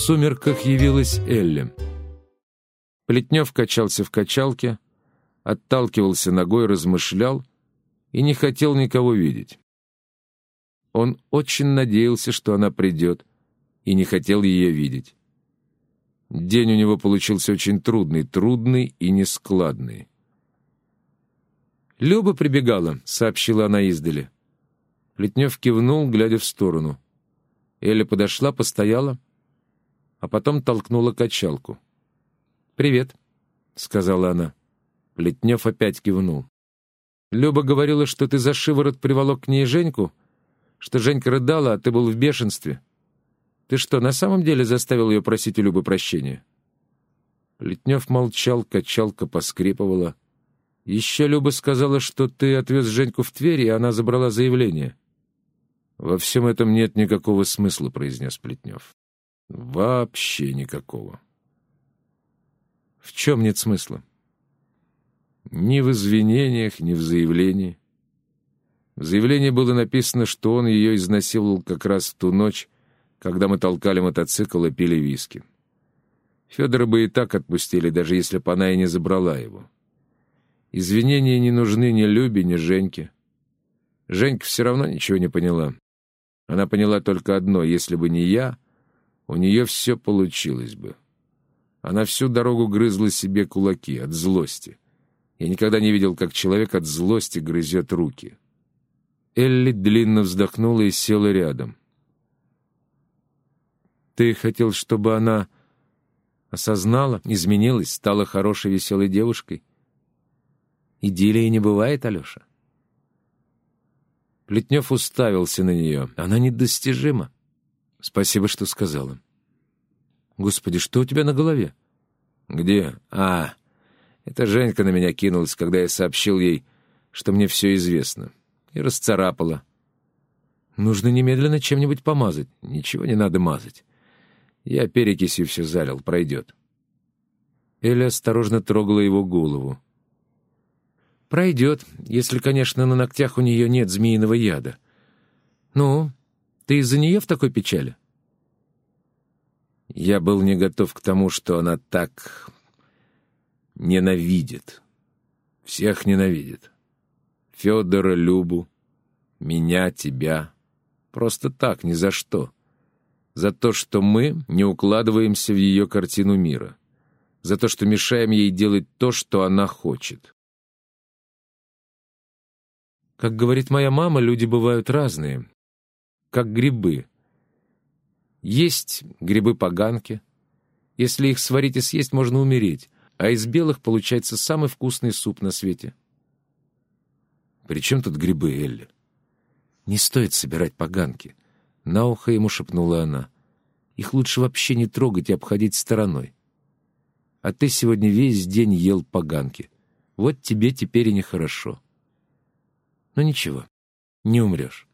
сумерках явилась Элли. Плетнев качался в качалке, отталкивался ногой, размышлял и не хотел никого видеть. Он очень надеялся, что она придет, и не хотел ее видеть. День у него получился очень трудный, трудный и нескладный. «Люба прибегала», — сообщила она издали. Плетнев кивнул, глядя в сторону. Эля подошла, постояла, а потом толкнула качалку. «Привет», — сказала она. Плетнев опять кивнул. «Люба говорила, что ты за шиворот приволок к ней Женьку, что Женька рыдала, а ты был в бешенстве. Ты что, на самом деле заставил ее просить у Любы прощения?» Плетнев молчал, качалка поскрипывала. «Еще Люба сказала, что ты отвез Женьку в Тверь, и она забрала заявление». «Во всем этом нет никакого смысла», — произнес Плетнев. «Вообще никакого». «В чем нет смысла?» «Ни в извинениях, ни в заявлении. В заявлении было написано, что он ее изнасиловал как раз в ту ночь, когда мы толкали мотоцикл и пили виски. Федора бы и так отпустили, даже если бы она и не забрала его. Извинения не нужны ни Любе, ни Женьке. Женька все равно ничего не поняла. Она поняла только одно — если бы не я, у нее все получилось бы. Она всю дорогу грызла себе кулаки от злости. Я никогда не видел, как человек от злости грызет руки. Элли длинно вздохнула и села рядом. «Ты хотел, чтобы она осознала, изменилась, стала хорошей, веселой девушкой?» «Идиллии не бывает, Алеша?» Плетнев уставился на нее. «Она недостижима». «Спасибо, что сказала». «Господи, что у тебя на голове?» «Где? А, это Женька на меня кинулась, когда я сообщил ей, что мне все известно и расцарапала. Нужно немедленно чем-нибудь помазать. Ничего не надо мазать. Я перекисью все залил, пройдет. Эля осторожно трогала его голову. «Пройдет, если, конечно, на ногтях у нее нет змеиного яда. Ну, ты из-за нее в такой печали?» Я был не готов к тому, что она так ненавидит. Всех ненавидит. Федора, Любу, меня, тебя. Просто так, ни за что. За то, что мы не укладываемся в ее картину мира. За то, что мешаем ей делать то, что она хочет. Как говорит моя мама, люди бывают разные. Как грибы. Есть грибы-поганки. Если их сварить и съесть, можно умереть. А из белых получается самый вкусный суп на свете. «При чем тут грибы, Элли?» «Не стоит собирать поганки», — на ухо ему шепнула она. «Их лучше вообще не трогать и обходить стороной. А ты сегодня весь день ел поганки. Вот тебе теперь и нехорошо. Но ничего, не умрешь».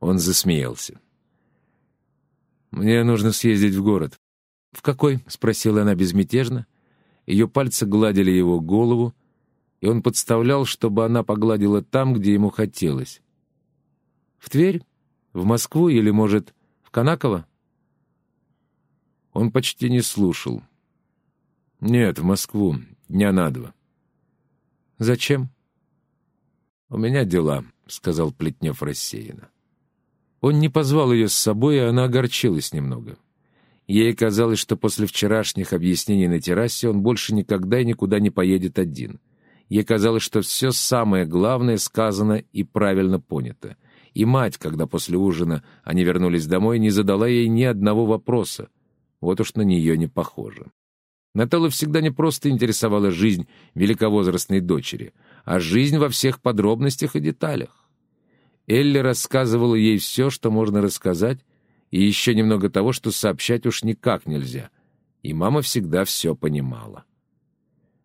Он засмеялся. «Мне нужно съездить в город». «В какой?» — спросила она безмятежно. Ее пальцы гладили его голову, и он подставлял, чтобы она погладила там, где ему хотелось. «В Тверь? В Москву или, может, в Конаково?» Он почти не слушал. «Нет, в Москву. Дня на два». «Зачем?» «У меня дела», — сказал Плетнев рассеянно. Он не позвал ее с собой, и она огорчилась немного. Ей казалось, что после вчерашних объяснений на террасе он больше никогда и никуда не поедет один — Ей казалось, что все самое главное сказано и правильно понято. И мать, когда после ужина они вернулись домой, не задала ей ни одного вопроса. Вот уж на нее не похоже. Наталью всегда не просто интересовала жизнь великовозрастной дочери, а жизнь во всех подробностях и деталях. Элли рассказывала ей все, что можно рассказать, и еще немного того, что сообщать уж никак нельзя. И мама всегда все понимала.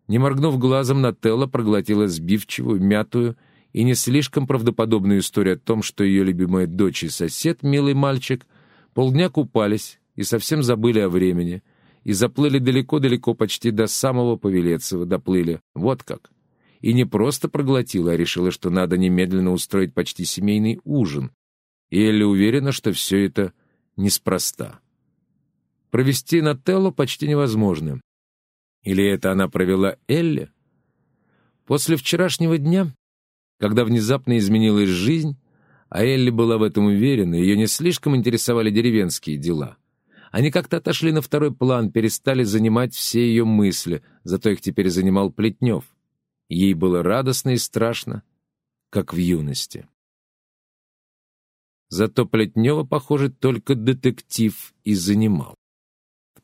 Не моргнув глазом, Нателла проглотила сбивчивую, мятую и не слишком правдоподобную историю о том, что ее любимая дочь и сосед, милый мальчик, полдня купались и совсем забыли о времени, и заплыли далеко-далеко, почти до самого Павелецева доплыли. Вот как. И не просто проглотила, а решила, что надо немедленно устроить почти семейный ужин. И Элли уверена, что все это неспроста. провести Нателлу почти невозможно. Или это она провела Элли? После вчерашнего дня, когда внезапно изменилась жизнь, а Элли была в этом уверена, ее не слишком интересовали деревенские дела. Они как-то отошли на второй план, перестали занимать все ее мысли, зато их теперь занимал Плетнев. Ей было радостно и страшно, как в юности. Зато Плетнева, похоже, только детектив и занимал.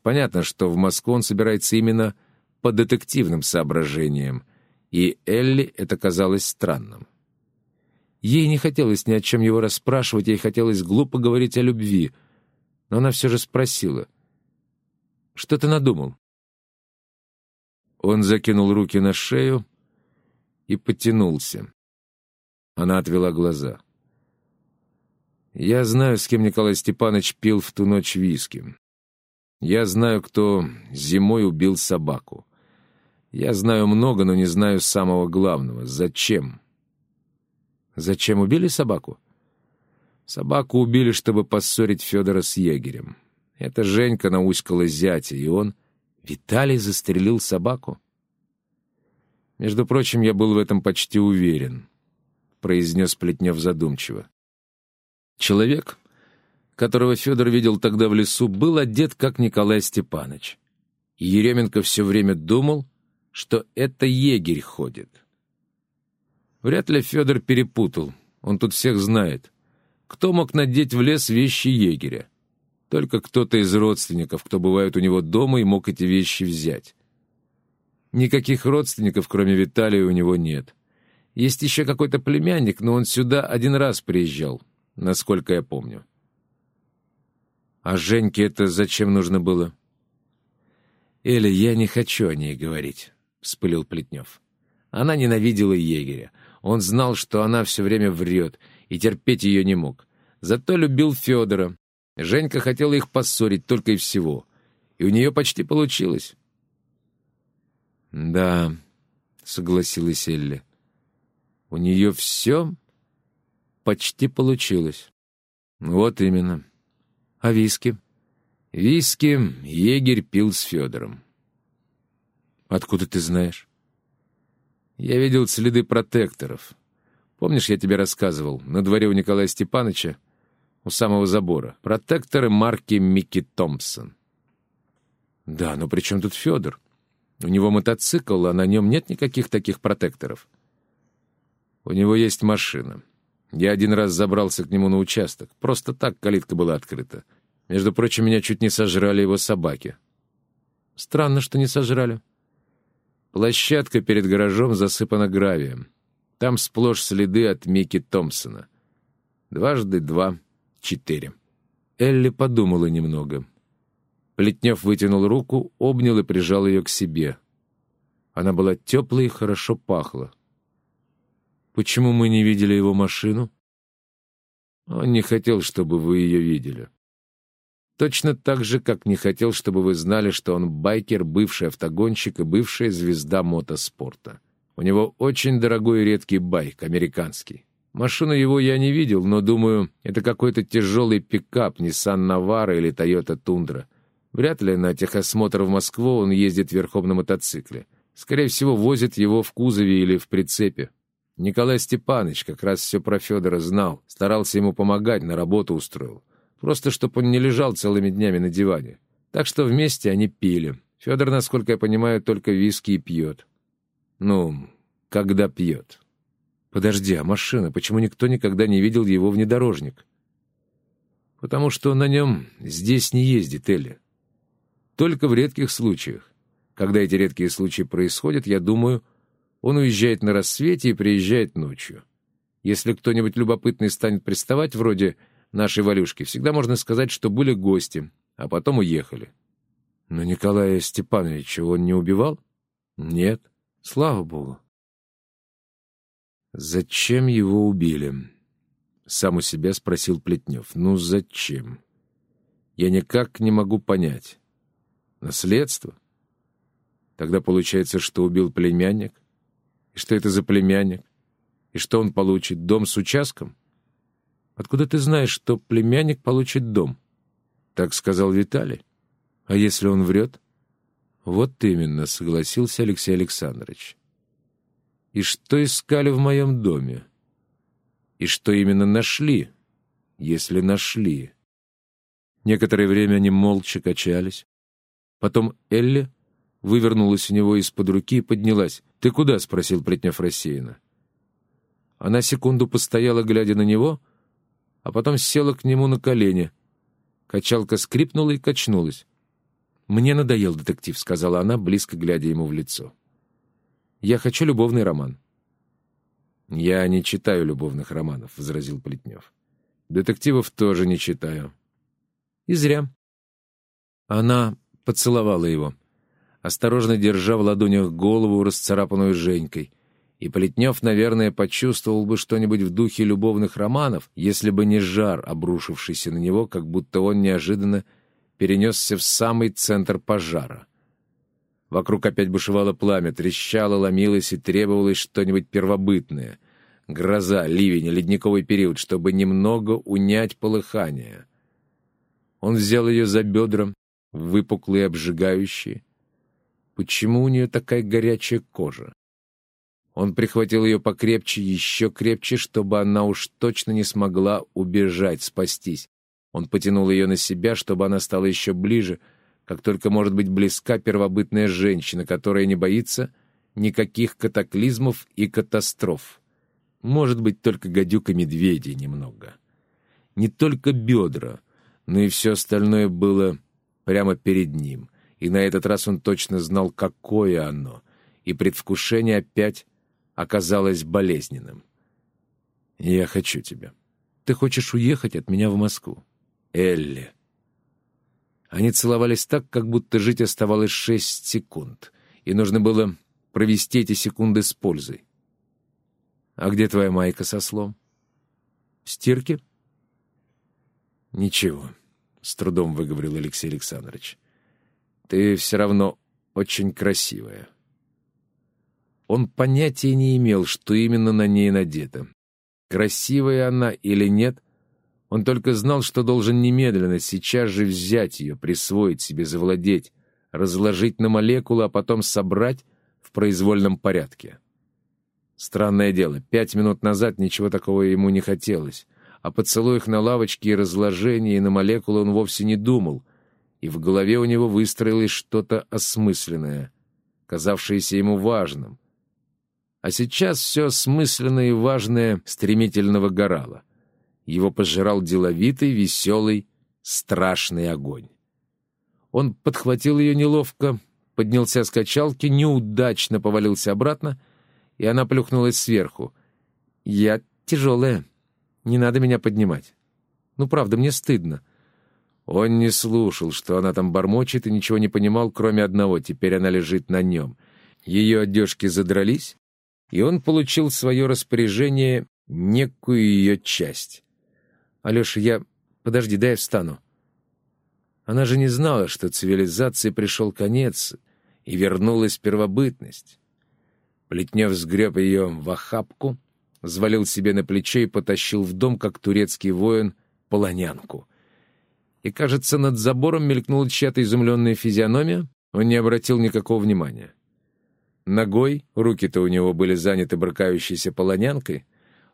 Понятно, что в Москву он собирается именно по детективным соображениям, и Элли это казалось странным. Ей не хотелось ни о чем его расспрашивать, ей хотелось глупо говорить о любви, но она все же спросила. «Что ты надумал?» Он закинул руки на шею и потянулся. Она отвела глаза. «Я знаю, с кем Николай Степанович пил в ту ночь виски. Я знаю, кто зимой убил собаку. Я знаю много, но не знаю самого главного. Зачем? Зачем убили собаку? Собаку убили, чтобы поссорить Федора с егерем. Это Женька науськала зятя, и он... Виталий застрелил собаку? Между прочим, я был в этом почти уверен, — произнес Плетнев задумчиво. Человек, которого Федор видел тогда в лесу, был одет, как Николай Степанович. И Еременко все время думал, что это егерь ходит. Вряд ли Федор перепутал, он тут всех знает. Кто мог надеть в лес вещи егеря? Только кто-то из родственников, кто бывает у него дома и мог эти вещи взять. Никаких родственников, кроме Виталия, у него нет. Есть еще какой-то племянник, но он сюда один раз приезжал, насколько я помню. А Женьке это зачем нужно было? «Эля, я не хочу о ней говорить», — вспылил Плетнев. Она ненавидела егеря. Он знал, что она все время врет, и терпеть ее не мог. Зато любил Федора. Женька хотела их поссорить только и всего. И у нее почти получилось. «Да», — согласилась Элли. «У нее все почти получилось». «Вот именно. А виски?» «Виски егерь пил с Федором». «Откуда ты знаешь?» «Я видел следы протекторов. Помнишь, я тебе рассказывал, на дворе у Николая Степановича, у самого забора, протекторы марки Микки Томпсон». «Да, но при чем тут Федор? У него мотоцикл, а на нем нет никаких таких протекторов». «У него есть машина. Я один раз забрался к нему на участок. Просто так калитка была открыта. Между прочим, меня чуть не сожрали его собаки». «Странно, что не сожрали». Площадка перед гаражом засыпана гравием. Там сплошь следы от Микки Томпсона. Дважды два — четыре. Элли подумала немного. Плетнев вытянул руку, обнял и прижал ее к себе. Она была теплой и хорошо пахла. «Почему мы не видели его машину?» «Он не хотел, чтобы вы ее видели. Точно так же, как не хотел, чтобы вы знали, что он байкер, бывший автогонщик и бывшая звезда мотоспорта. У него очень дорогой и редкий байк, американский. Машину его я не видел, но, думаю, это какой-то тяжелый пикап, Nissan Navara или Toyota Tundra. Вряд ли на техосмотр в Москву он ездит верхом на мотоцикле. Скорее всего, возит его в кузове или в прицепе. Николай Степанович как раз все про Федора знал, старался ему помогать, на работу устроил. Просто, чтобы он не лежал целыми днями на диване. Так что вместе они пили. Федор, насколько я понимаю, только виски и пьет. Ну, когда пьет. Подожди, а машина? Почему никто никогда не видел его внедорожник? Потому что на нем здесь не ездит, Элли. Только в редких случаях. Когда эти редкие случаи происходят, я думаю, он уезжает на рассвете и приезжает ночью. Если кто-нибудь любопытный станет приставать, вроде нашей Валюшки, всегда можно сказать, что были гости, а потом уехали. Но Николая Степановича он не убивал? Нет, слава богу. Зачем его убили? Сам у себя спросил Плетнев. Ну зачем? Я никак не могу понять. Наследство? Тогда получается, что убил племянник? И что это за племянник? И что он получит? Дом с участком? Откуда ты знаешь, что племянник получит дом? Так сказал Виталий. А если он врет? Вот именно, согласился Алексей Александрович. И что искали в моем доме? И что именно нашли, если нашли? Некоторое время они молча качались. Потом Элли вывернулась у него из-под руки и поднялась. «Ты куда?» — спросил Плетнев рассеянно. Она секунду постояла, глядя на него, а потом села к нему на колени. Качалка скрипнула и качнулась. «Мне надоел детектив», — сказала она, близко глядя ему в лицо. «Я хочу любовный роман». «Я не читаю любовных романов», — возразил Плетнев. «Детективов тоже не читаю». «И зря». Она поцеловала его, осторожно держа в ладонях голову, расцарапанную Женькой. И Плетнев, наверное, почувствовал бы что-нибудь в духе любовных романов, если бы не жар, обрушившийся на него, как будто он неожиданно перенесся в самый центр пожара. Вокруг опять бушевало пламя, трещало, ломилось и требовалось что-нибудь первобытное. Гроза, ливень, ледниковый период, чтобы немного унять полыхание. Он взял ее за бедра, выпуклые, обжигающие. Почему у нее такая горячая кожа? Он прихватил ее покрепче, еще крепче, чтобы она уж точно не смогла убежать, спастись. Он потянул ее на себя, чтобы она стала еще ближе, как только может быть близка первобытная женщина, которая не боится никаких катаклизмов и катастроф. Может быть, только гадюка медведей немного. Не только бедра, но и все остальное было прямо перед ним. И на этот раз он точно знал, какое оно, и предвкушение опять оказалось болезненным. «Я хочу тебя. Ты хочешь уехать от меня в Москву?» Элли. Они целовались так, как будто жить оставалось шесть секунд, и нужно было провести эти секунды с пользой. «А где твоя майка со слом?» «В стирке?» «Ничего», — с трудом выговорил Алексей Александрович. «Ты все равно очень красивая». Он понятия не имел, что именно на ней надето. Красивая она или нет — он только знал, что должен немедленно, сейчас же взять ее, присвоить себе, завладеть, разложить на молекулы, а потом собрать в произвольном порядке. Странное дело, пять минут назад ничего такого ему не хотелось, о поцелуях на лавочке и разложении на молекулы он вовсе не думал, и в голове у него выстроилось что-то осмысленное, казавшееся ему важным. А сейчас все осмысленное и важное стремительно выгорало — его пожирал деловитый, веселый, страшный огонь. Он подхватил ее неловко, поднялся с качалки, неудачно повалился обратно, и она плюхнулась сверху. «Я тяжелая. Не надо меня поднимать. Ну, правда, мне стыдно». Он не слушал, что она там бормочет, и ничего не понимал, кроме одного. Теперь она лежит на нем. Ее одежки задрались, и он получил свое распоряжение некую ее часть. «Алеша, я... Подожди, дай я встану». Она же не знала, что цивилизации пришел конец, и вернулась первобытность. Плетнев сгреб ее в охапку, взвалил себе на плечо и потащил в дом, как турецкий воин, полонянку. И, кажется, над забором мелькнула чья-то изумленная физиономия, он не обратил никакого внимания. Ногой, руки-то у него были заняты брыкающейся полонянкой,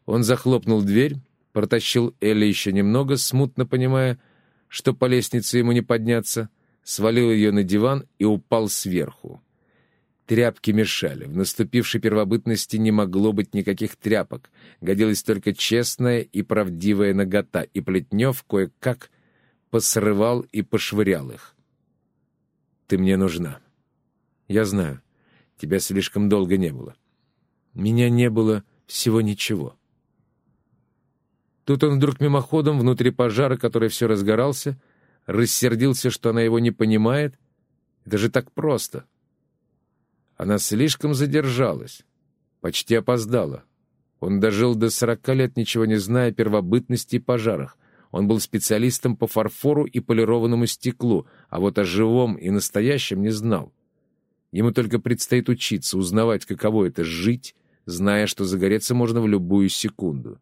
он захлопнул дверь, протащил Элли еще немного, смутно понимая, что по лестнице ему не подняться, свалил ее на диван и упал сверху. Тряпки мешали. В наступившей первобытности не могло быть никаких тряпок. Годилась только честная и правдивая нагота, и Плетнев кое-как посрывал и пошвырял их. «Ты мне нужна. Я знаю. Тебя слишком долго не было. Меня не было всего ничего. Тут он вдруг мимоходом, внутри пожара, который все разгорался, рассердился, что она его не понимает. Это же так просто. Она слишком задержалась, почти опоздала. Он дожил до сорока лет, ничего не зная о первобытности и пожарах. Он был специалистом по фарфору и полированному стеклу, а вот о живом и настоящем не знал. Ему только предстоит учиться, узнавать, каково это — жить, зная, что загореться можно в любую секунду.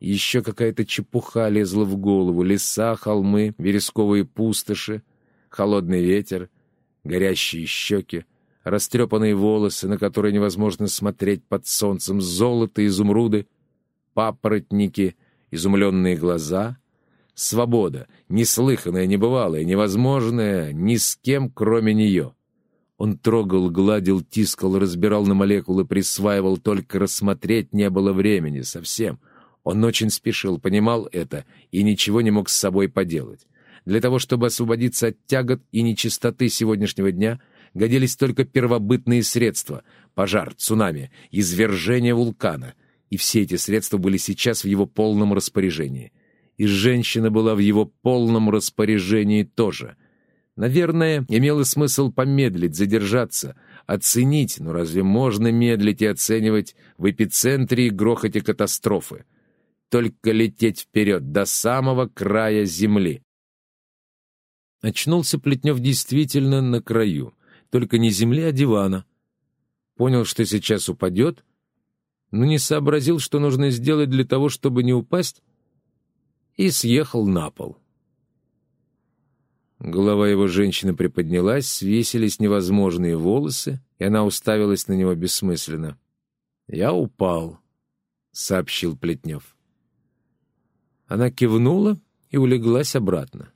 Еще какая-то чепуха лезла в голову. Леса, холмы, вересковые пустоши. холодный ветер, горящие щеки, растрепанные волосы, на которые невозможно смотреть под солнцем, золото, изумруды, папоротники, изумленные глаза, свобода, неслыханная, небывалая, невозможная ни с кем, кроме нее. Он трогал, гладил, тискал, разбирал на молекулы, присваивал, только рассмотреть не было времени совсем. Он очень спешил, понимал это и ничего не мог с собой поделать. Для того, чтобы освободиться от тягот и нечистоты сегодняшнего дня, годились только первобытные средства — пожар, цунами, извержение вулкана. И все эти средства были сейчас в его полном распоряжении. И женщина была в его полном распоряжении тоже. Наверное, имело смысл помедлить, задержаться, оценить, но разве можно медлить и оценивать в эпицентре и грохоте катастрофы? Только лететь вперед, до самого края земли. Очнулся Плетнев действительно на краю. Только не земли, а дивана. Понял, что сейчас упадет, но не сообразил, что нужно сделать для того, чтобы не упасть, и съехал на пол. Голова его женщины приподнялась, свесились невозможные волосы, и она уставилась на него бессмысленно. «Я упал», — сообщил Плетнев. Она кивнула и улеглась обратно.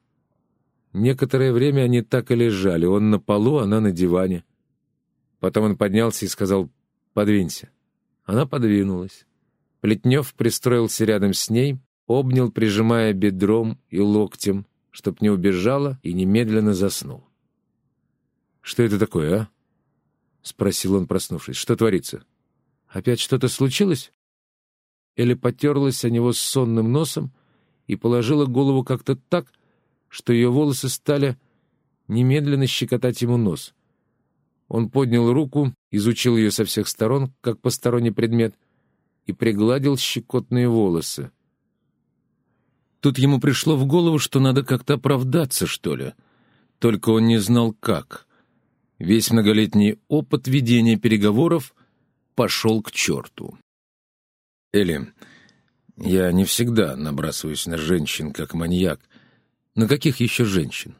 Некоторое время они так и лежали, он на полу, она на диване. Потом он поднялся и сказал «подвинься». Она подвинулась. Плетнев пристроился рядом с ней, обнял, прижимая бедром и локтем, чтоб не убежала, и немедленно заснул. «Что это такое, а?» — спросил он, проснувшись. «Что творится? Опять что-то случилось?» Эля потерлась о него сонным носом и положила голову как-то так, что ее волосы стали немедленно щекотать ему нос. Он поднял руку, изучил ее со всех сторон, как посторонний предмет, и пригладил щекотные волосы. Тут ему пришло в голову, что надо как-то оправдаться, что ли. Только он не знал, как. Весь многолетний опыт ведения переговоров пошел к черту. «Элли, я не всегда набрасываюсь на женщин, как маньяк, на каких еще женщин?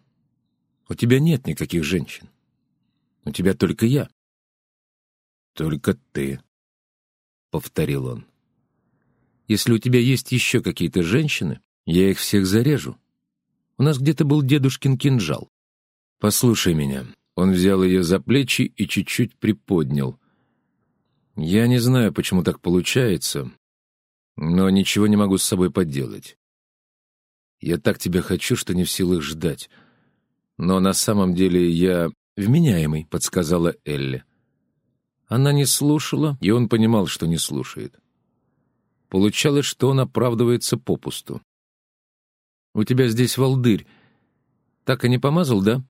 У тебя нет никаких женщин. У тебя только я. Только ты, — повторил он. Если у тебя есть еще какие-то женщины, я их всех зарежу. У нас где-то был дедушкин кинжал. Послушай меня. Он взял ее за плечи и чуть-чуть приподнял. Я не знаю, почему так получается, но ничего не могу с собой поделать. Я так тебя хочу, что не в силах ждать. Но на самом деле я вменяемый, — подсказала Элли. Она не слушала, и он понимал, что не слушает. Получалось, что он оправдывается попусту. «У тебя здесь волдырь. Так и не помазал, да?»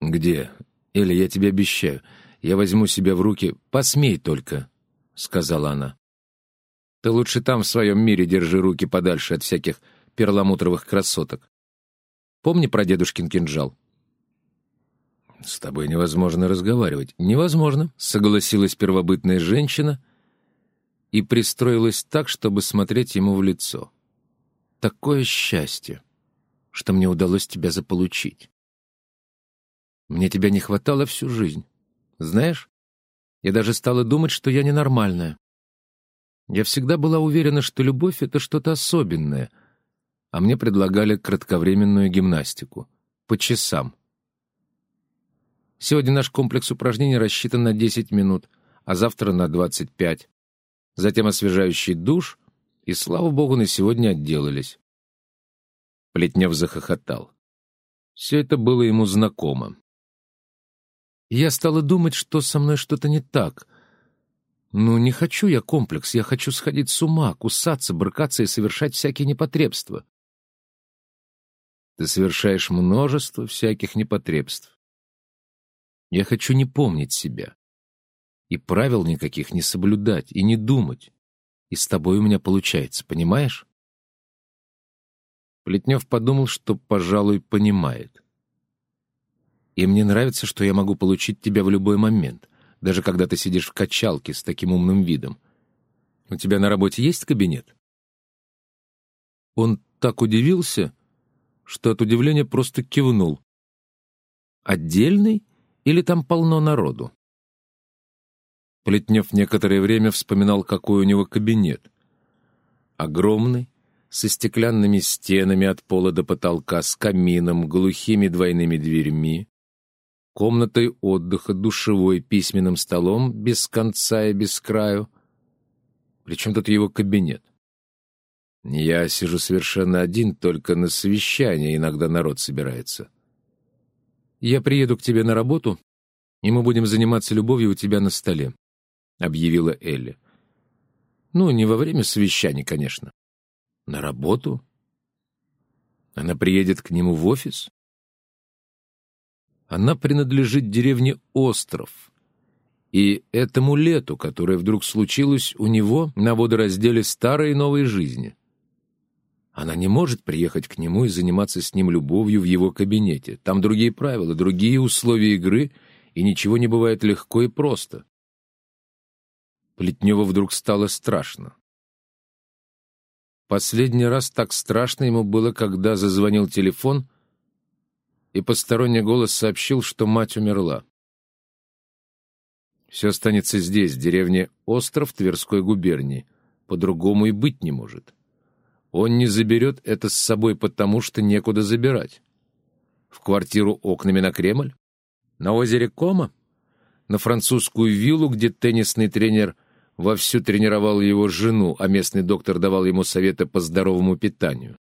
«Где? Элли, я тебе обещаю. Я возьму себя в руки. Посмей только», — сказала она. «Ты лучше там в своем мире держи руки подальше от всяких перламутровых красоток. Помни про дедушкин кинжал?» «С тобой невозможно разговаривать». «Невозможно», — согласилась первобытная женщина и пристроилась так, чтобы смотреть ему в лицо. «Такое счастье, что мне удалось тебя заполучить. Мне тебя не хватало всю жизнь. Знаешь, я даже стала думать, что я ненормальная. Я всегда была уверена, что любовь — это что-то особенное — а мне предлагали кратковременную гимнастику. По часам. Сегодня наш комплекс упражнений рассчитан на 10 минут, а завтра на 25. Затем освежающий душ, и, слава богу, на сегодня отделались. Плетнев захохотал. Все это было ему знакомо. Я стала думать, что со мной что-то не так. Ну, не хочу я комплекс, я хочу сходить с ума, кусаться, брыкаться и совершать всякие непотребства. Ты совершаешь множество всяких непотребств. Я хочу не помнить себя. И правил никаких не соблюдать, и не думать. И с тобой у меня получается, понимаешь? Плетнев подумал, что, пожалуй, понимает. И мне нравится, что я могу получить тебя в любой момент, даже когда ты сидишь в качалке с таким умным видом. У тебя на работе есть кабинет? Он так удивился, что от удивления просто кивнул. Отдельный или там полно народу? Плетнев некоторое время вспоминал, какой у него кабинет. Огромный, со стеклянными стенами от пола до потолка, с камином, глухими двойными дверьми, комнатой отдыха, душевой, письменным столом без конца и без краю. Причем тут его кабинет? Я сижу совершенно один, только на совещании иногда народ собирается. Я приеду к тебе на работу, и мы будем заниматься любовью у тебя на столе, — объявила Элли. Ну, не во время совещаний, конечно. На работу? Она приедет к нему в офис? Она принадлежит деревне Остров. И этому лету, которое вдруг случилось у него на водоразделе старой и новой жизни. Она не может приехать к нему и заниматься с ним любовью в его кабинете. Там другие правила, другие условия игры, и ничего не бывает легко и просто. Плетневу вдруг стало страшно. Последний раз так страшно ему было, когда зазвонил телефон, и посторонний голос сообщил, что мать умерла. Все останется здесь, в деревне Остров Тверской губернии. По-другому и быть не может. Он не заберет это с собой, потому что некуда забирать. В квартиру окнами на Кремль? На озере Кома? На французскую виллу, где теннисный тренер вовсю тренировал его жену, а местный доктор давал ему советы по здоровому питанию?